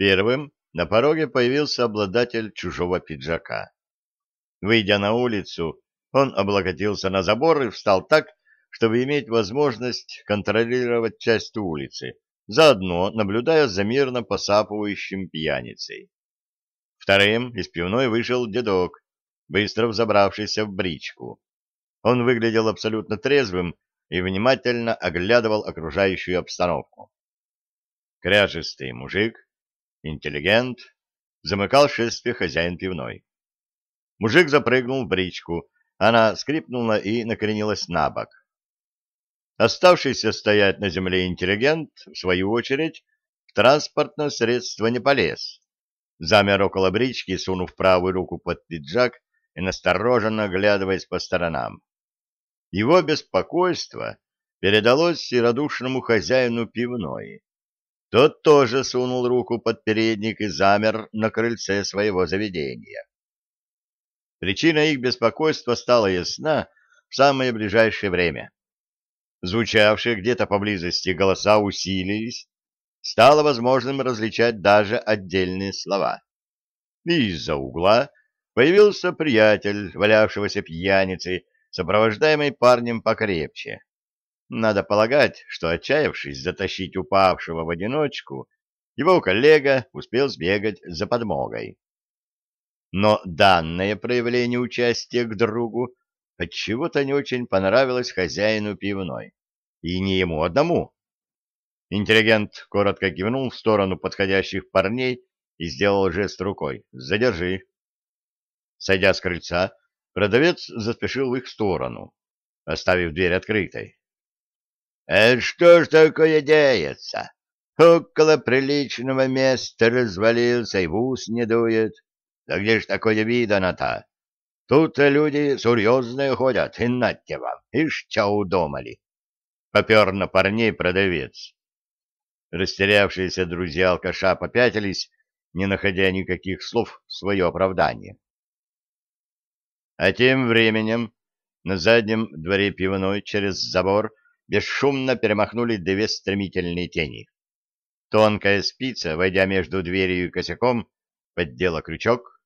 Первым на пороге появился обладатель чужого пиджака. Выйдя на улицу, он облокотился на забор и встал так, чтобы иметь возможность контролировать часть улицы, заодно наблюдая за мирно посапывающим пьяницей. Вторым из пивной вышел дедок, быстро взобравшийся в бричку. Он выглядел абсолютно трезвым и внимательно оглядывал окружающую обстановку. Кряжистый мужик, интеллигент, замыкал шествие хозяин пивной. Мужик запрыгнул в бричку, она скрипнула и накренилась на бок. Оставшийся стоять на земле интеллигент, в свою очередь, в транспортное средство не полез. Замер около брички, сунув правую руку под пиджак и настороженно оглядываясь по сторонам. Его беспокойство передалось и радушному хозяину пивной. Тот тоже сунул руку под передник и замер на крыльце своего заведения. Причина их беспокойства стала ясна в самое ближайшее время. Звучавшие где-то поблизости голоса усилились, стало возможным различать даже отдельные слова. Из-за угла появился приятель, валявшегося пьяницей, сопровождаемый парнем покрепче. Надо полагать, что, отчаявшись затащить упавшего в одиночку, его коллега успел сбегать за подмогой. Но данное проявление участия к другу отчего-то не очень понравилось хозяину пивной. И не ему одному. Интеллигент коротко кивнул в сторону подходящих парней и сделал жест рукой. «Задержи». Сойдя с крыльца, продавец заспешил в их сторону, оставив дверь открытой. «Это что ж такое деется? Около приличного места развалился и в ус не дует. Да где ж такое видано-то? Тут люди серьезные ходят, и нате вам, ишь, чё удумали!» Попер на парней продавец. Растерявшиеся друзья алкаша попятились, не находя никаких слов в свое оправдание. А тем временем на заднем дворе пивной через забор бесшумно перемахнули две стремительные тени. Тонкая спица, войдя между дверью и косяком, поддела крючок.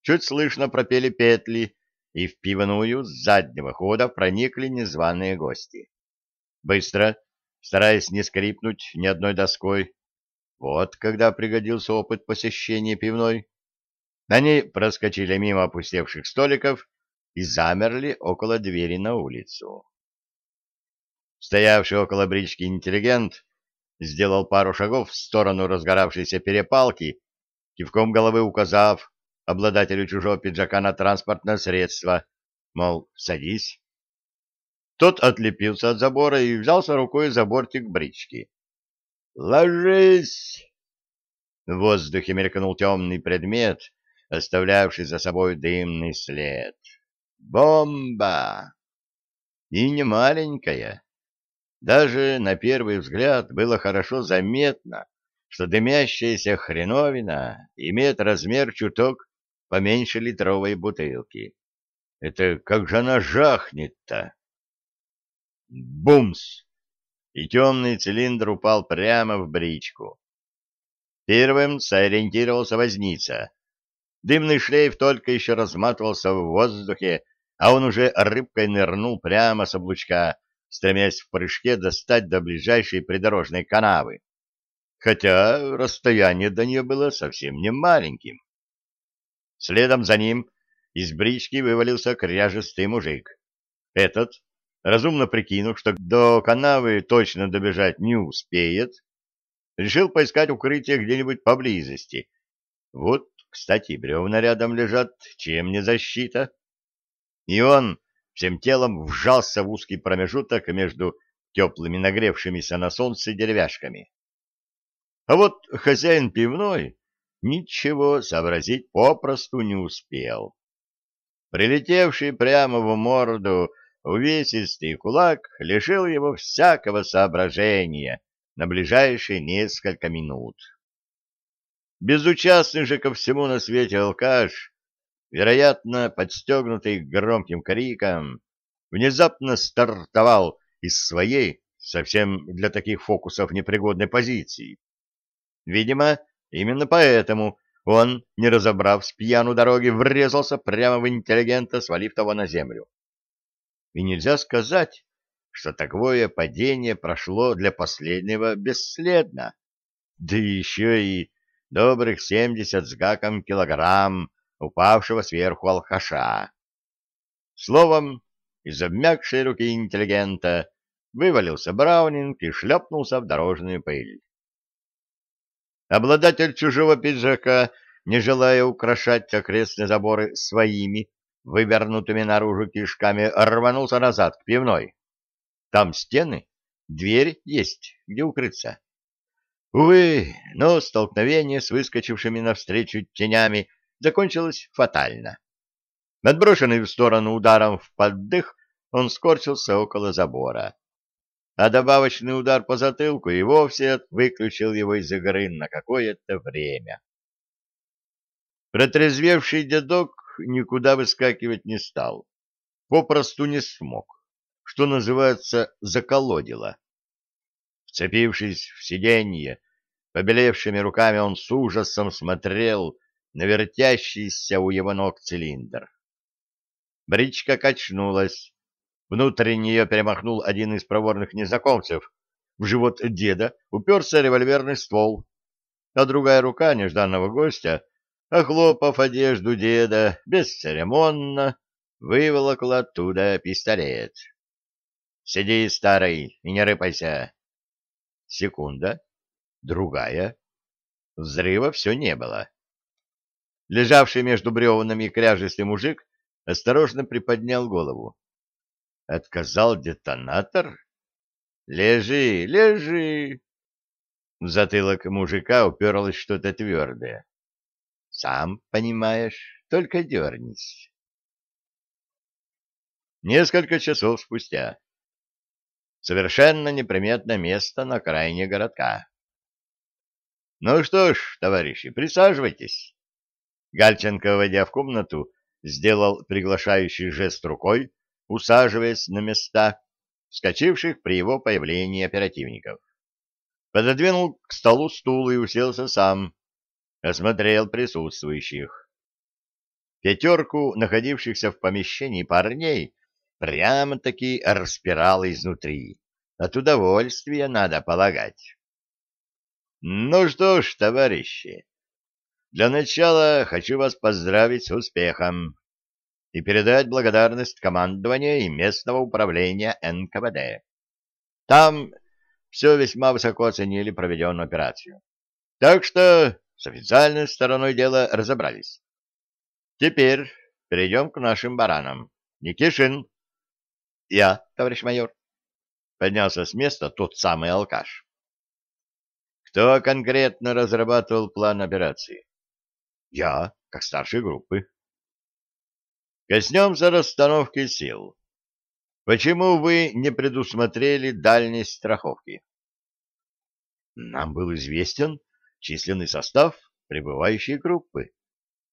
Чуть слышно пропели петли, и в пивную с заднего хода проникли незваные гости. Быстро, стараясь не скрипнуть ни одной доской, вот когда пригодился опыт посещения пивной, они проскочили мимо опустевших столиков и замерли около двери на улицу. Стоявший около брички интеллигент сделал пару шагов в сторону разгоравшейся перепалки, кивком головы указав обладателю чужого пиджака на транспортное средство, мол, садись. Тот отлепился от забора и взялся рукой за бортик брички. «Ложись!» В воздухе мелькнул темный предмет, оставлявший за собой дымный след. Бомба! И не маленькая. Даже на первый взгляд было хорошо заметно, что дымящаяся хреновина имеет размер чуток поменьше литровой бутылки. Это как же она жахнет-то? Бумс! И темный цилиндр упал прямо в бричку. Первым сориентировался возница. Дымный шлейф только еще разматывался в воздухе, а он уже рыбкой нырнул прямо с облучка, стремясь в прыжке достать до ближайшей придорожной канавы. Хотя расстояние до нее было совсем не маленьким. Следом за ним из брички вывалился кряжестый мужик. Этот, разумно прикинув, что до канавы точно добежать не успеет, решил поискать укрытие где-нибудь поблизости. Вот кстати, бревна рядом лежат, чем не защита. И он всем телом вжался в узкий промежуток между теплыми нагревшимися на солнце деревяшками. А вот хозяин пивной ничего сообразить попросту не успел. Прилетевший прямо в морду увесистый кулак лишил его всякого соображения на ближайшие несколько минут. Безучастный же ко всему на свете алкаш, вероятно, подстегнутый громким криком, внезапно стартовал из своей, совсем для таких фокусов непригодной позиции. Видимо, Именно поэтому он, не разобрав с пьяну дороги, врезался прямо в интеллигента, свалив того на землю. И нельзя сказать, что такое падение прошло для последнего бесследно. Да еще и добрых семьдесят с гаком килограмм упавшего сверху алкаша. Словом, из обмякшей руки интеллигента вывалился Браунинг и шлепнулся в дорожную пыль. Обладатель чужого пиджака, не желая украшать окрестные заборы своими, вывернутыми наружу кишками, рванулся назад к пивной. Там стены, дверь есть, где укрыться. Увы, но столкновение с выскочившими навстречу тенями закончилось фатально. Отброшенный в сторону ударом в поддых, он скорчился около забора а добавочный удар по затылку и вовсе выключил его из игры на какое-то время. Протрезвевший дедок никуда выскакивать не стал, попросту не смог, что называется, заколодило. Вцепившись в сиденье, побелевшими руками он с ужасом смотрел на у его ног цилиндр. Бричка качнулась, Внутрь нее перемахнул один из проворных незнакомцев. В живот деда уперся револьверный ствол, а другая рука нежданного гостя, охлопав одежду деда, бесцеремонно выволокла оттуда пистолет. «Сиди, старый, и не рыпайся!» Секунда, другая. Взрыва все не было. Лежавший между бревнами кряжистый мужик осторожно приподнял голову. Отказал детонатор? Лежи, лежи. В затылок мужика уперлось что-то твердое. Сам понимаешь, только дернись. Несколько часов спустя. Совершенно неприметное место на окраине городка. Ну что ж, товарищи, присаживайтесь. Гальченко, войдя в комнату, сделал приглашающий жест рукой, усаживаясь на места, вскочивших при его появлении оперативников. Пододвинул к столу стул и уселся сам, осмотрел присутствующих. Пятерку находившихся в помещении парней прямо-таки распирало изнутри. От удовольствия надо полагать. Ну что ж, товарищи, для начала хочу вас поздравить с успехом и передать благодарность командования и местного управления НКВД. Там все весьма высоко оценили проведенную операцию. Так что с официальной стороной дела разобрались. Теперь перейдем к нашим баранам. Никишин. Я, товарищ майор. Поднялся с места тот самый алкаш. Кто конкретно разрабатывал план операции? Я, как старший группы. Коснемся расстановки сил. Почему вы не предусмотрели дальней страховки? Нам был известен численный состав прибывающей группы.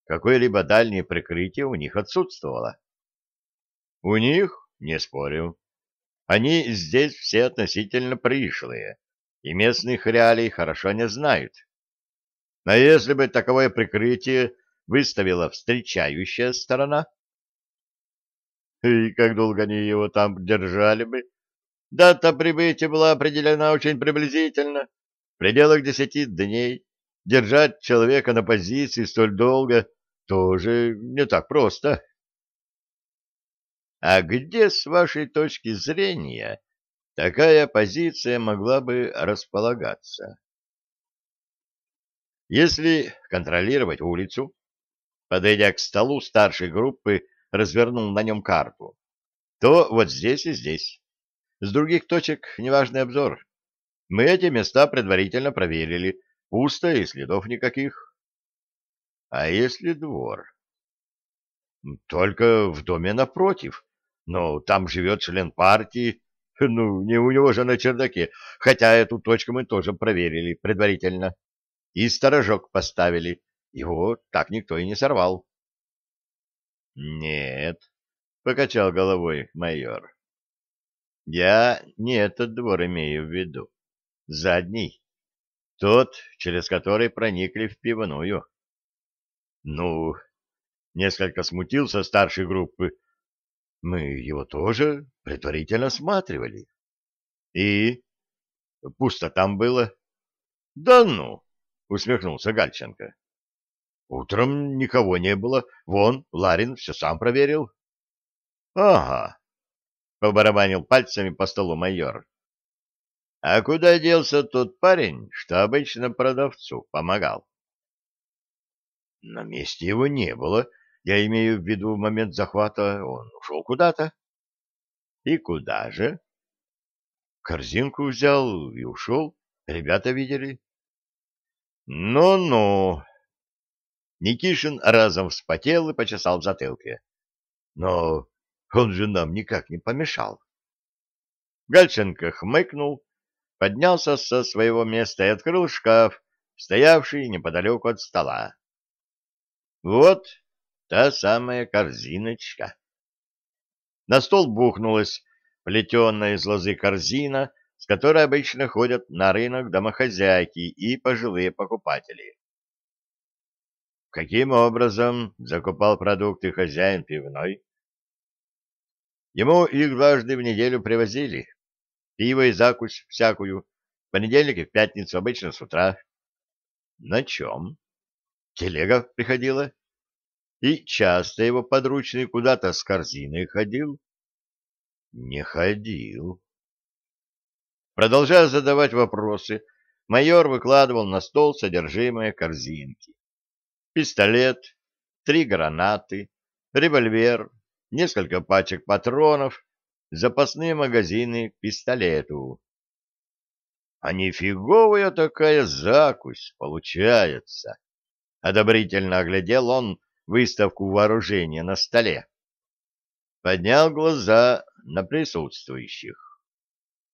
Какое-либо дальнее прикрытие у них отсутствовало. У них, не спорю. Они здесь все относительно пришлые, и местных реалий хорошо не знают. А если бы таковое прикрытие выставила встречающая сторона, и как долго они его там держали бы? Дата прибытия была определена очень приблизительно, в пределах десяти дней. Держать человека на позиции столь долго тоже не так просто. А где, с вашей точки зрения, такая позиция могла бы располагаться? Если контролировать улицу, подойдя к столу старшей группы, развернул на нем карту, то вот здесь и здесь. С других точек неважный обзор. Мы эти места предварительно проверили. Пусто и следов никаких. А если двор? Только в доме напротив. Но там живет член партии. Ну, не у него же на чердаке. Хотя эту точку мы тоже проверили предварительно. И сторожок поставили. Его так никто и не сорвал. Нет, покачал головой майор. Я не этот двор имею в виду. Задний. Тот, через который проникли в пивную. Ну, несколько смутился старший группы. Мы его тоже предварительно осматривали. И пусто там было. Да ну, усмехнулся Гальченко. Утром никого не было. Вон, Ларин все сам проверил. Ага, побарабанил пальцами по столу майор. А куда делся тот парень, что обычно продавцу помогал? На месте его не было. Я имею в виду в момент захвата. Он ушел куда-то. И куда же? Корзинку взял и ушел. Ребята видели. Ну-ну. Никишин разом вспотел и почесал в затылке. Но он же нам никак не помешал. Гальченко хмыкнул, поднялся со своего места и открыл шкаф, стоявший неподалеку от стола. Вот та самая корзиночка. На стол бухнулась плетеная из лозы корзина, с которой обычно ходят на рынок домохозяйки и пожилые покупатели. Каким образом закупал продукты хозяин пивной? Ему их дважды в неделю привозили. Пиво и закусь всякую. В понедельник и в пятницу, обычно с утра. На чем? Телега приходила. И часто его подручный куда-то с корзиной ходил. Не ходил. Продолжая задавать вопросы, майор выкладывал на стол содержимое корзинки. Пистолет, три гранаты, револьвер, несколько пачек патронов, запасные магазины к пистолету. А нифиговая такая закусь получается. Одобрительно оглядел он выставку вооружения на столе. Поднял глаза на присутствующих.